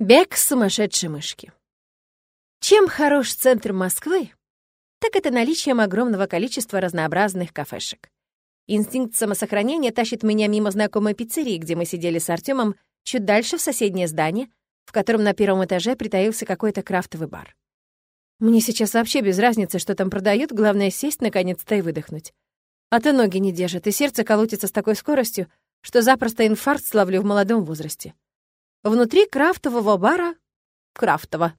Бег сумасшедшей мышки. Чем хорош центр Москвы, так это наличием огромного количества разнообразных кафешек. Инстинкт самосохранения тащит меня мимо знакомой пиццерии, где мы сидели с Артемом, чуть дальше в соседнее здание, в котором на первом этаже притаился какой-то крафтовый бар. Мне сейчас вообще без разницы, что там продают, главное сесть наконец-то и выдохнуть. А то ноги не держат, и сердце колотится с такой скоростью, что запросто инфаркт славлю в молодом возрасте. Внутри крафтового бара — крафтово.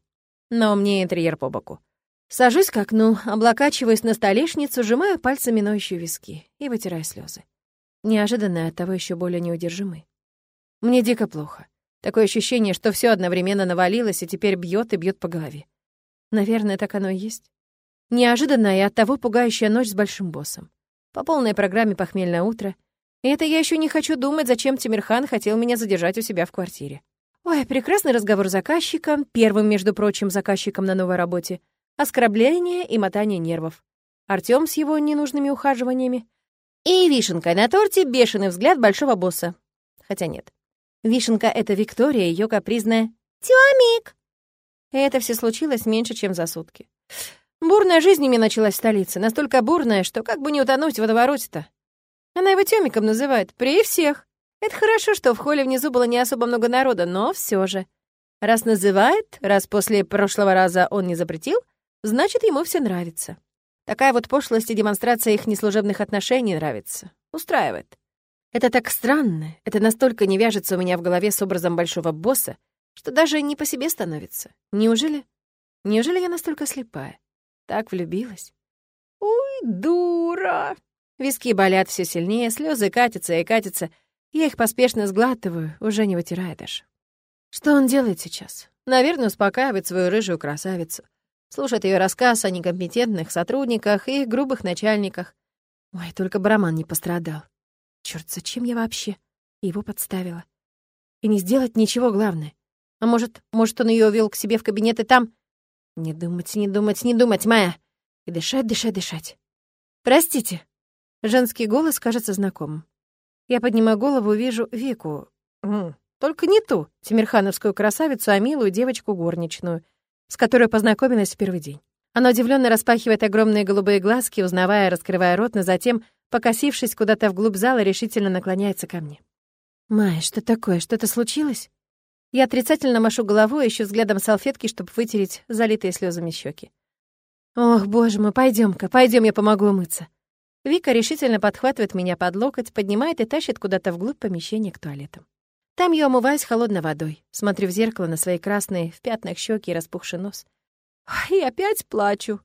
Но мне интерьер по боку. Сажусь к окну, облокачиваюсь на столешницу, сжимаю пальцами ноющие виски и вытираю слезы. Неожиданно от того еще более неудержимы. Мне дико плохо. Такое ощущение, что все одновременно навалилось и теперь бьет и бьет по голове. Наверное, так оно и есть. Неожиданная и оттого пугающая ночь с большим боссом. По полной программе «Похмельное утро». И это я еще не хочу думать, зачем Тимирхан хотел меня задержать у себя в квартире. Ой, прекрасный разговор с заказчиком, первым, между прочим, заказчиком на новой работе, оскорбление и мотание нервов. Артём с его ненужными ухаживаниями. И вишенкой на торте бешеный взгляд большого босса. Хотя нет. Вишенка — это Виктория, ее капризная «Тёмик!». И это все случилось меньше, чем за сутки. Бурная жизнь меня началась в столице, настолько бурная, что как бы не утонуть в водовороте-то. Она его Тёмиком называет, при всех. Это хорошо, что в холле внизу было не особо много народа, но все же. Раз называет, раз после прошлого раза он не запретил, значит, ему все нравится. Такая вот пошлость и демонстрация их неслужебных отношений нравится. Устраивает. Это так странно, это настолько не вяжется у меня в голове с образом большого босса, что даже не по себе становится. Неужели? Неужели я настолько слепая? Так влюбилась? Ой, дура! Виски болят все сильнее, слезы катятся и катятся, я их поспешно сглатываю, уже не вытирая даже. Что он делает сейчас? Наверное, успокаивает свою рыжую красавицу. Слушает ее рассказ о некомпетентных сотрудниках и их грубых начальниках. Ой, только Браман не пострадал. Черт, зачем я вообще его подставила? И не сделать ничего главное. А может, может, он ее увел к себе в кабинет и там... Не думать, не думать, не думать, Майя. И дышать, дышать, дышать. Простите. Женский голос кажется знакомым. Я поднимаю голову и вижу Вику. Только не ту, тимирхановскую красавицу, а милую девочку горничную, с которой познакомилась в первый день. Она удивленно распахивает огромные голубые глазки, узнавая, раскрывая рот, но затем, покосившись куда-то вглубь зала, решительно наклоняется ко мне. «Майя, что такое? Что-то случилось?» Я отрицательно машу головой, ищу взглядом салфетки, чтобы вытереть залитые слезами щеки. «Ох, боже мой, пойдем ка пойдем, я помогу умыться». Вика решительно подхватывает меня под локоть, поднимает и тащит куда-то вглубь помещения к туалетам. Там я умываюсь холодной водой, смотрю в зеркало на свои красные, в пятнах щеки и распухший нос. И опять плачу.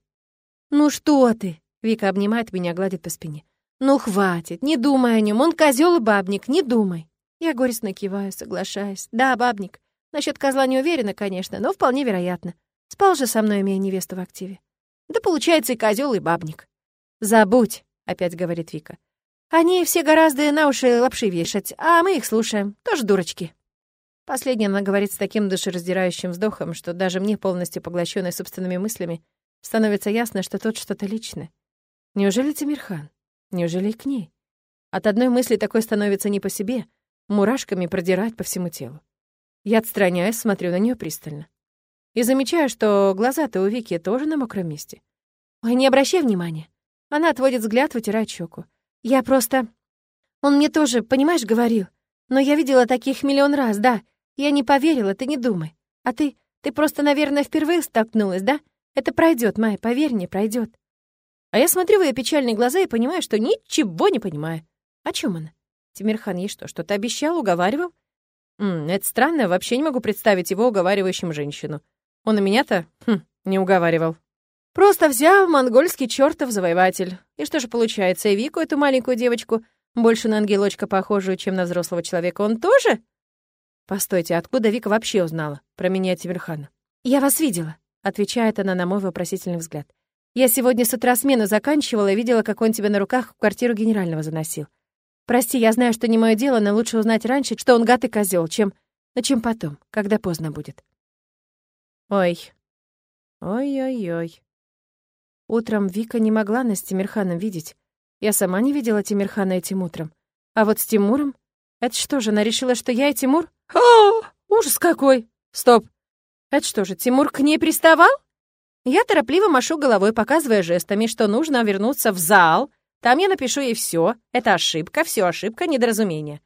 «Ну что ты?» — Вика обнимает меня, гладит по спине. «Ну хватит, не думай о нем, он козел и бабник, не думай». Я горестно киваю, соглашаюсь. «Да, бабник. Насчет козла не уверена, конечно, но вполне вероятно. Спал же со мной, имея невесту в активе. Да получается и козел, и бабник». «Забудь», — опять говорит Вика. «Они все гораздо на уши лапши вешать, а мы их слушаем. Тоже дурочки». Последнее она говорит с таким душераздирающим вздохом, что даже мне, полностью поглощенной собственными мыслями, становится ясно, что тут что-то личное. Неужели Тимирхан? Неужели и к ней? От одной мысли такой становится не по себе, мурашками продирать по всему телу. Я отстраняюсь, смотрю на нее пристально. И замечаю, что глаза-то у Вики тоже на мокром месте. Ой, не обращай внимания. Она отводит взгляд, вытирает щеку. Я просто... Он мне тоже, понимаешь, говорил. Но я видела таких миллион раз, да. Я не поверила, ты не думай. А ты... Ты просто, наверное, впервые столкнулась, да? Это пройдет, Майя, поверь мне, пройдет. А я смотрю в ее печальные глаза и понимаю, что ничего не понимаю. О чем она? Тимирхан ей что, что-то обещал, уговаривал? М, это странно, вообще не могу представить его уговаривающим женщину. Он и меня-то, хм, не уговаривал. Просто взял монгольский чертов завоеватель. И что же получается, и Вику, эту маленькую девочку, больше на ангелочка похожую, чем на взрослого человека, он тоже? Постойте, откуда Вика вообще узнала про меня Тимирхана? Я вас видела, отвечает она на мой вопросительный взгляд. Я сегодня с утра смену заканчивала и видела, как он тебя на руках в квартиру генерального заносил. Прости, я знаю, что не мое дело, но лучше узнать раньше, что он гад и козел, чем... Ну, чем потом, когда поздно будет. Ой. Ой-ой-ой. Утром Вика не могла нас с Тимирханом видеть. Я сама не видела Тимирхана этим утром. А вот с Тимуром? Это что же, она решила, что я и Тимур? О, ужас какой! Стоп! Это что же, Тимур к ней приставал? Я торопливо машу головой, показывая жестами, что нужно вернуться в зал. Там я напишу ей все. Это ошибка, все ошибка, недоразумение.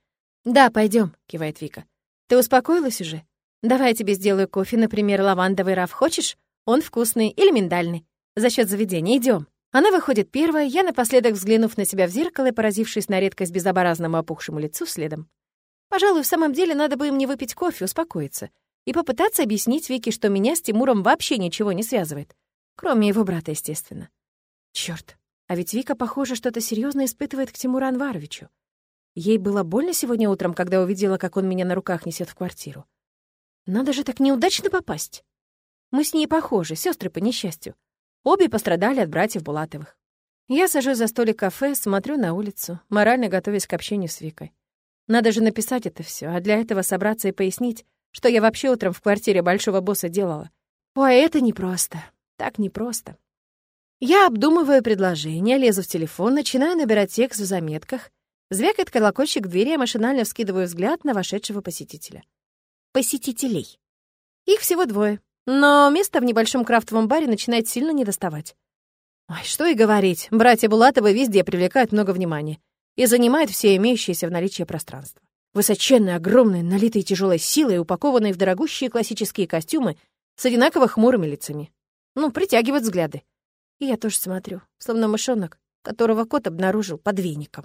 «Да, пойдем, кивает Вика. «Ты успокоилась уже? Давай я тебе сделаю кофе, например, лавандовый раф. Хочешь? Он вкусный или миндальный. За счет заведения идем. Она выходит первая, я напоследок, взглянув на себя в зеркало и поразившись на редкость безобразному опухшему лицу, следом. Пожалуй, в самом деле надо бы мне выпить кофе, успокоиться и попытаться объяснить Вике, что меня с Тимуром вообще ничего не связывает. Кроме его брата, естественно. Чёрт, а ведь Вика, похоже, что-то серьезно испытывает к Тимуру Анваровичу. Ей было больно сегодня утром, когда увидела, как он меня на руках несет в квартиру. Надо же так неудачно попасть. Мы с ней похожи, сестры по несчастью. Обе пострадали от братьев Булатовых. Я сажусь за столик кафе, смотрю на улицу, морально готовясь к общению с Викой. Надо же написать это все, а для этого собраться и пояснить, что я вообще утром в квартире большого босса делала. Ой, это непросто. Так непросто. Я обдумываю предложение, лезу в телефон, начинаю набирать текст в заметках. Звякает колокольчик в двери, я машинально вскидываю взгляд на вошедшего посетителя. Посетителей. Их всего двое. Но место в небольшом крафтовом баре начинает сильно недоставать. Ой, что и говорить, братья Булатовы везде привлекают много внимания и занимают все имеющиеся в наличии пространство. Высоченные, огромные, налитые тяжелой силой, упакованные в дорогущие классические костюмы с одинаково хмурыми лицами. Ну, притягивают взгляды. И я тоже смотрю, словно мышонок, которого кот обнаружил под веником.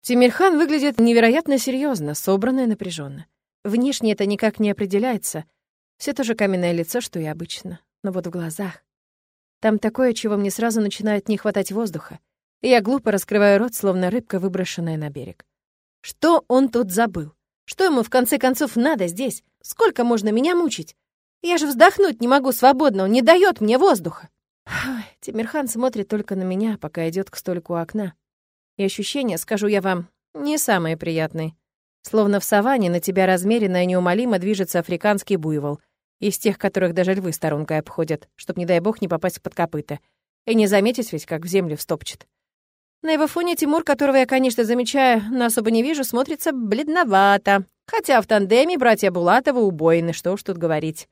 Тимирхан выглядит невероятно серьезно, собранно и напряженно. Внешне это никак не определяется. Все то же каменное лицо, что и обычно. Но вот в глазах. Там такое, чего мне сразу начинает не хватать воздуха. И я глупо раскрываю рот, словно рыбка, выброшенная на берег. Что он тут забыл? Что ему в конце концов надо здесь? Сколько можно меня мучить? Я же вздохнуть не могу свободно, он не дает мне воздуха. Ой, Тимирхан смотрит только на меня, пока идет к столику окна. И ощущения, скажу я вам, не самые приятные. Словно в саванне на тебя размеренно и неумолимо движется африканский буйвол, из тех, которых даже львы сторонкой обходят, чтоб, не дай бог, не попасть под копыта. И не заметить ведь, как в землю встопчет. На его фоне Тимур, которого я, конечно, замечаю, но особо не вижу, смотрится бледновато. Хотя в тандеме братья Булатовы убойны, что уж тут говорить.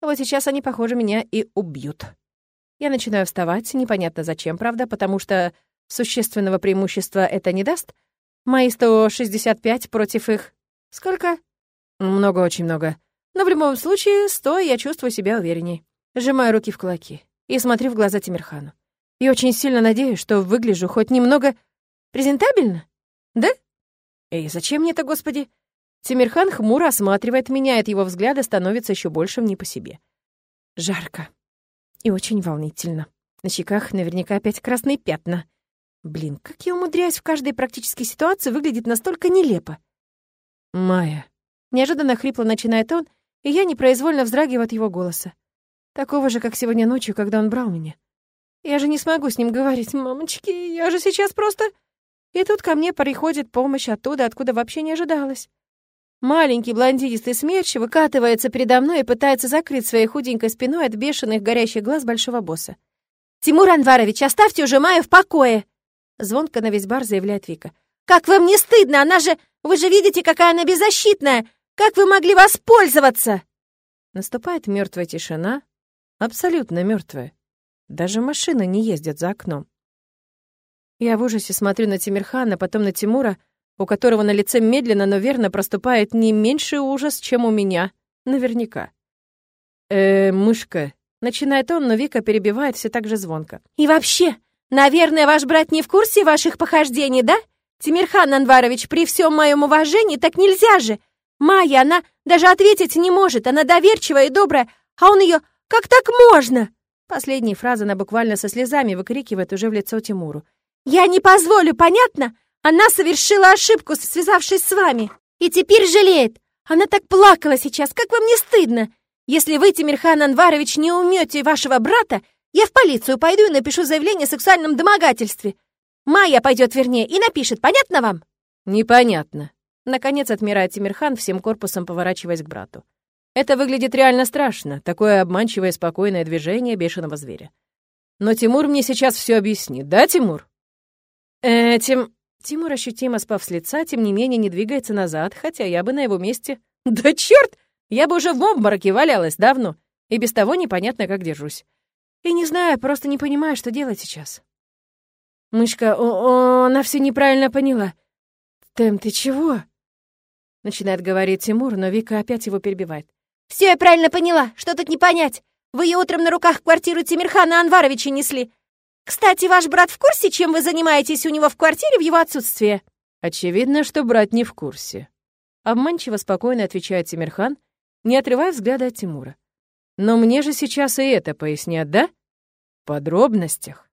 Вот сейчас они, похоже, меня и убьют. Я начинаю вставать, непонятно зачем, правда, потому что существенного преимущества это не даст. Мои 165 против их... Сколько? Много, очень много. Но в любом случае, стоя, я чувствую себя уверенней. Сжимаю руки в кулаки и смотрю в глаза Тимирхану. И очень сильно надеюсь, что выгляжу хоть немного презентабельно. Да? Эй, зачем мне это, господи? Тимирхан хмуро осматривает меня, от его взгляда становится еще больше не по себе. Жарко. И очень волнительно. На щеках наверняка опять красные пятна. Блин, как я умудряюсь в каждой практической ситуации выглядит настолько нелепо. «Майя». Неожиданно хрипло начинает он, и я непроизвольно вздрагиваю от его голоса. Такого же, как сегодня ночью, когда он брал меня. Я же не смогу с ним говорить, мамочки, я же сейчас просто... И тут ко мне приходит помощь оттуда, откуда вообще не ожидалось. Маленький блондинистый смерч выкатывается передо мной и пытается закрыть своей худенькой спиной от бешеных горящих глаз большого босса. «Тимур Анварович, оставьте уже Майю в покое!» Звонко на весь бар заявляет Вика. «Как вам не стыдно? Она же... Вы же видите, какая она беззащитная! Как вы могли воспользоваться?» Наступает мертвая тишина, абсолютно мертвая. Даже машины не ездят за окном. Я в ужасе смотрю на Тимирхана, потом на Тимура, у которого на лице медленно, но верно проступает не меньший ужас, чем у меня. Наверняка. э мышка», — начинает он, но Вика перебивает все так же звонко. «И вообще, наверное, ваш брат не в курсе ваших похождений, да? Тимирхан Анварович, при всем моем уважении так нельзя же. Майя, она даже ответить не может, она доверчивая и добрая, а он ее как так можно?» Последние фразы она буквально со слезами выкрикивает уже в лицо Тимуру. «Я не позволю, понятно? Она совершила ошибку, связавшись с вами, и теперь жалеет. Она так плакала сейчас, как вам не стыдно? Если вы, Тимирхан Анварович, не умете вашего брата, я в полицию пойду и напишу заявление о сексуальном домогательстве. Майя пойдет вернее и напишет, понятно вам?» «Непонятно». Наконец отмирает Тимирхан, всем корпусом поворачиваясь к брату. Это выглядит реально страшно, такое обманчивое спокойное движение бешеного зверя. Но Тимур мне сейчас все объяснит, да, Тимур? Этим... Тимур, ощутимо спав с лица, тем не менее не двигается назад, хотя я бы на его месте... Да черт! Я бы уже в обмороке валялась давно, и без того непонятно, как держусь. И не знаю, просто не понимаю, что делать сейчас. Мышка, о, о, она все неправильно поняла. Тэм, ты чего? Начинает говорить Тимур, но Вика опять его перебивает. Все я правильно поняла, что тут не понять. Вы ее утром на руках квартиру Тимирхана Анваровича несли. Кстати, ваш брат в курсе, чем вы занимаетесь у него в квартире в его отсутствие? Очевидно, что брат не в курсе. Обманчиво спокойно отвечает Тимирхан, не отрывая взгляда от Тимура. Но мне же сейчас и это пояснят, да? В подробностях.